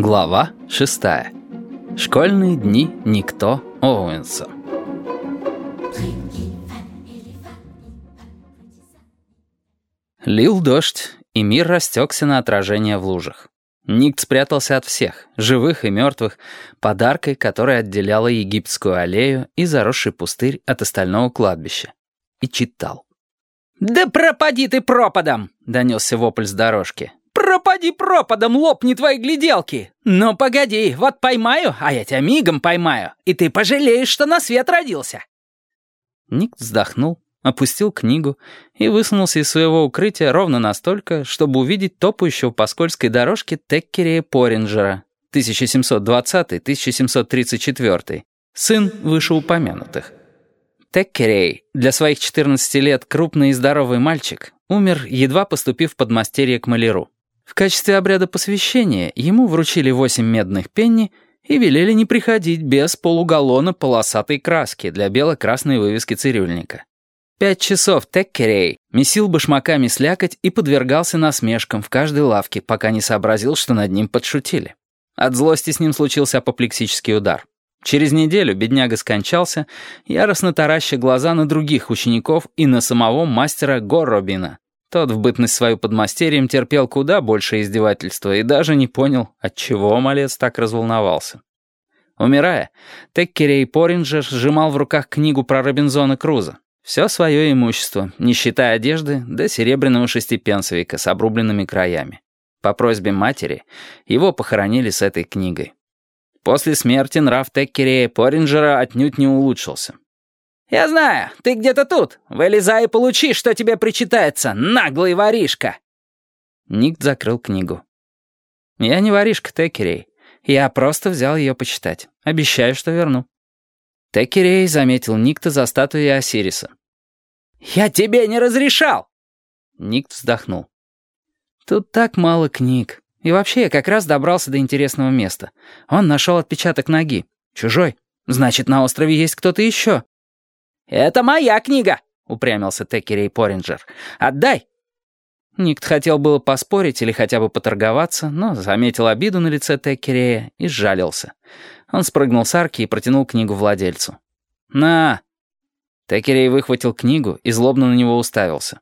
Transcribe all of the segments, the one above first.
Глава шестая. Школьные дни Никто Оуэнса. Лил дождь, и мир растекся на отражение в лужах. Никт спрятался от всех, живых и мертвых, подаркой, которая отделяла египетскую аллею и заросший пустырь от остального кладбища. И читал. «Да пропади ты пропадом!» — донесся вопль с дорожки. «Пропади пропадом, лопни твои гляделки! Ну, погоди, вот поймаю, а я тебя мигом поймаю, и ты пожалеешь, что на свет родился!» Ник вздохнул, опустил книгу и высунулся из своего укрытия ровно настолько, чтобы увидеть топающего по скользкой дорожке Теккерея Поринджера, 1720-1734, сын вышеупомянутых. Теккерей, для своих 14 лет крупный и здоровый мальчик, умер, едва поступив в подмастерье к маляру. В качестве обряда посвящения ему вручили восемь медных пенни и велели не приходить без полугаллона полосатой краски для бело-красной вывески цирюльника. Пять часов Теккерей месил башмаками слякоть и подвергался насмешкам в каждой лавке, пока не сообразил, что над ним подшутили. От злости с ним случился апоплексический удар. Через неделю бедняга скончался, яростно тараща глаза на других учеников и на самого мастера Горробина, тот в бытность свою подмастерьем терпел куда больше издевательства и даже не понял, отчего малец так разволновался. Умирая, Теккерей Поринджер сжимал в руках книгу про Робинзона Круза. Все свое имущество, не считая одежды, до серебряного шестипенсовика с обрубленными краями. По просьбе матери его похоронили с этой книгой. После смерти нрав Теккерея Поринджера отнюдь не улучшился. «Я знаю, ты где-то тут. Вылезай и получи, что тебе причитается, наглый воришка!» Ник закрыл книгу. «Я не воришка, Текерей. Я просто взял ее почитать. Обещаю, что верну». Текерей заметил Никта за статуей Осириса. «Я тебе не разрешал!» Никт вздохнул. «Тут так мало книг. И вообще, я как раз добрался до интересного места. Он нашел отпечаток ноги. Чужой. Значит, на острове есть кто-то еще. «Это моя книга!» — упрямился Текерей Поринджер. «Отдай!» Никт хотел было поспорить или хотя бы поторговаться, но заметил обиду на лице Теккерея и сжалился. Он спрыгнул с арки и протянул книгу владельцу. «На!» Текерей выхватил книгу и злобно на него уставился.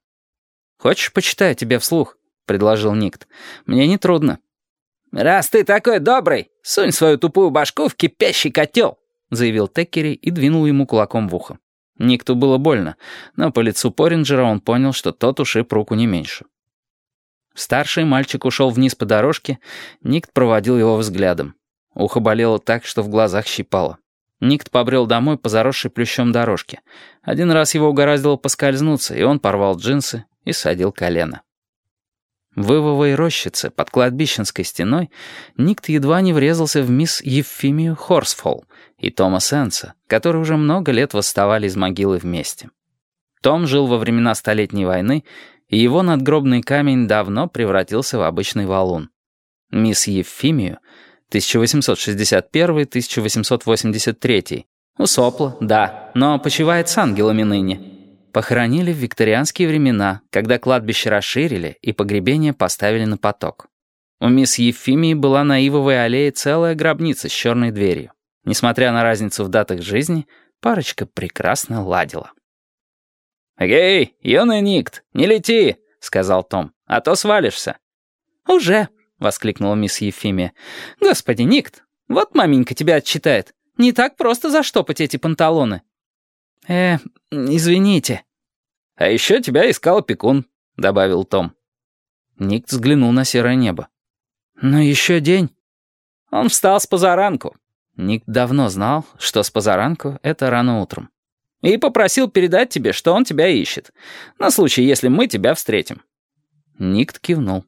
«Хочешь, почитаю тебе вслух?» — предложил Никт. «Мне не трудно». «Раз ты такой добрый, сунь свою тупую башку в кипящий котел», — заявил Теккерей и двинул ему кулаком в ухо. Никту было больно, но по лицу Поринджера он понял, что тот ушиб руку не меньше. Старший мальчик ушел вниз по дорожке, Никт проводил его взглядом. Ухо болело так, что в глазах щипало. Никт побрел домой по заросшей плющом дорожке. Один раз его угораздило поскользнуться, и он порвал джинсы и садил колено. В Ивовой рощице под кладбищенской стеной Никт едва не врезался в мисс Евфимию Хорсфолл и Тома Сенса, которые уже много лет восставали из могилы вместе. Том жил во времена Столетней войны, и его надгробный камень давно превратился в обычный валун. Мисс Евфимию, 1861-1883, усопла, да, но почивает с ангелами ныне — Похоронили в викторианские времена, когда кладбище расширили и погребение поставили на поток. У мисс Ефимии была на Ивовой аллее целая гробница с черной дверью. Несмотря на разницу в датах жизни, парочка прекрасно ладила. «Эй, юный Никт, не лети!» — сказал Том, — «а то свалишься». «Уже!» — воскликнула мисс Ефимия. «Господи, Никт, вот маменька тебя отчитает. Не так просто заштопать эти панталоны». «Э, извините», «А еще тебя искал опекун», — добавил Том. Ник взглянул на серое небо. «Но еще день». Он встал с позаранку. Ник давно знал, что с позаранку — это рано утром. И попросил передать тебе, что он тебя ищет. На случай, если мы тебя встретим. Ник кивнул.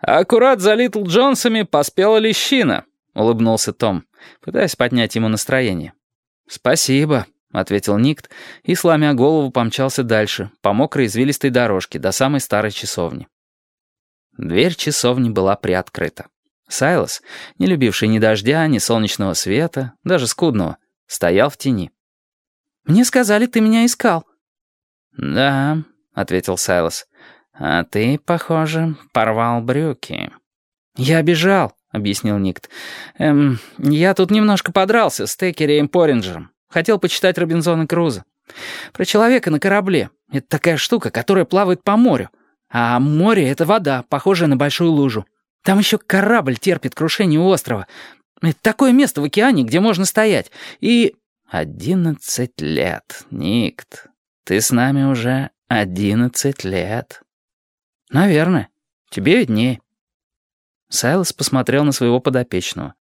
«Аккурат за Литл Джонсами поспела лещина», — улыбнулся Том, пытаясь поднять ему настроение. «Спасибо», — ответил Никт и, сломя голову, помчался дальше, по мокрой извилистой дорожке до самой старой часовни. Дверь часовни была приоткрыта. Сайлос, не любивший ни дождя, ни солнечного света, даже скудного, стоял в тени. «Мне сказали, ты меня искал». «Да», — ответил Сайлос. «А ты, похоже, порвал брюки». «Я бежал», — объяснил Никт. «Эм, я тут немножко подрался с Текереем Поринджером. Хотел почитать Робинзона Круза. Про человека на корабле. Это такая штука, которая плавает по морю. А море — это вода, похожая на большую лужу. Там еще корабль терпит крушение острова. Это такое место в океане, где можно стоять. И... Одиннадцать лет, Никт. Ты с нами уже одиннадцать лет. Наверное. Тебе виднее. Сайлос посмотрел на своего подопечного.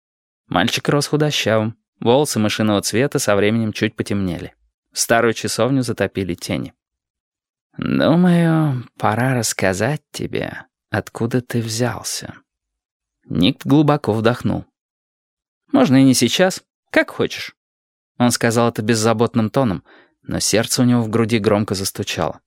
Мальчик рос худощавым. Волосы мышиного цвета со временем чуть потемнели. Старую часовню затопили тени. «Думаю, пора рассказать тебе, откуда ты взялся». Ник глубоко вдохнул. «Можно и не сейчас, как хочешь». Он сказал это беззаботным тоном, но сердце у него в груди громко застучало.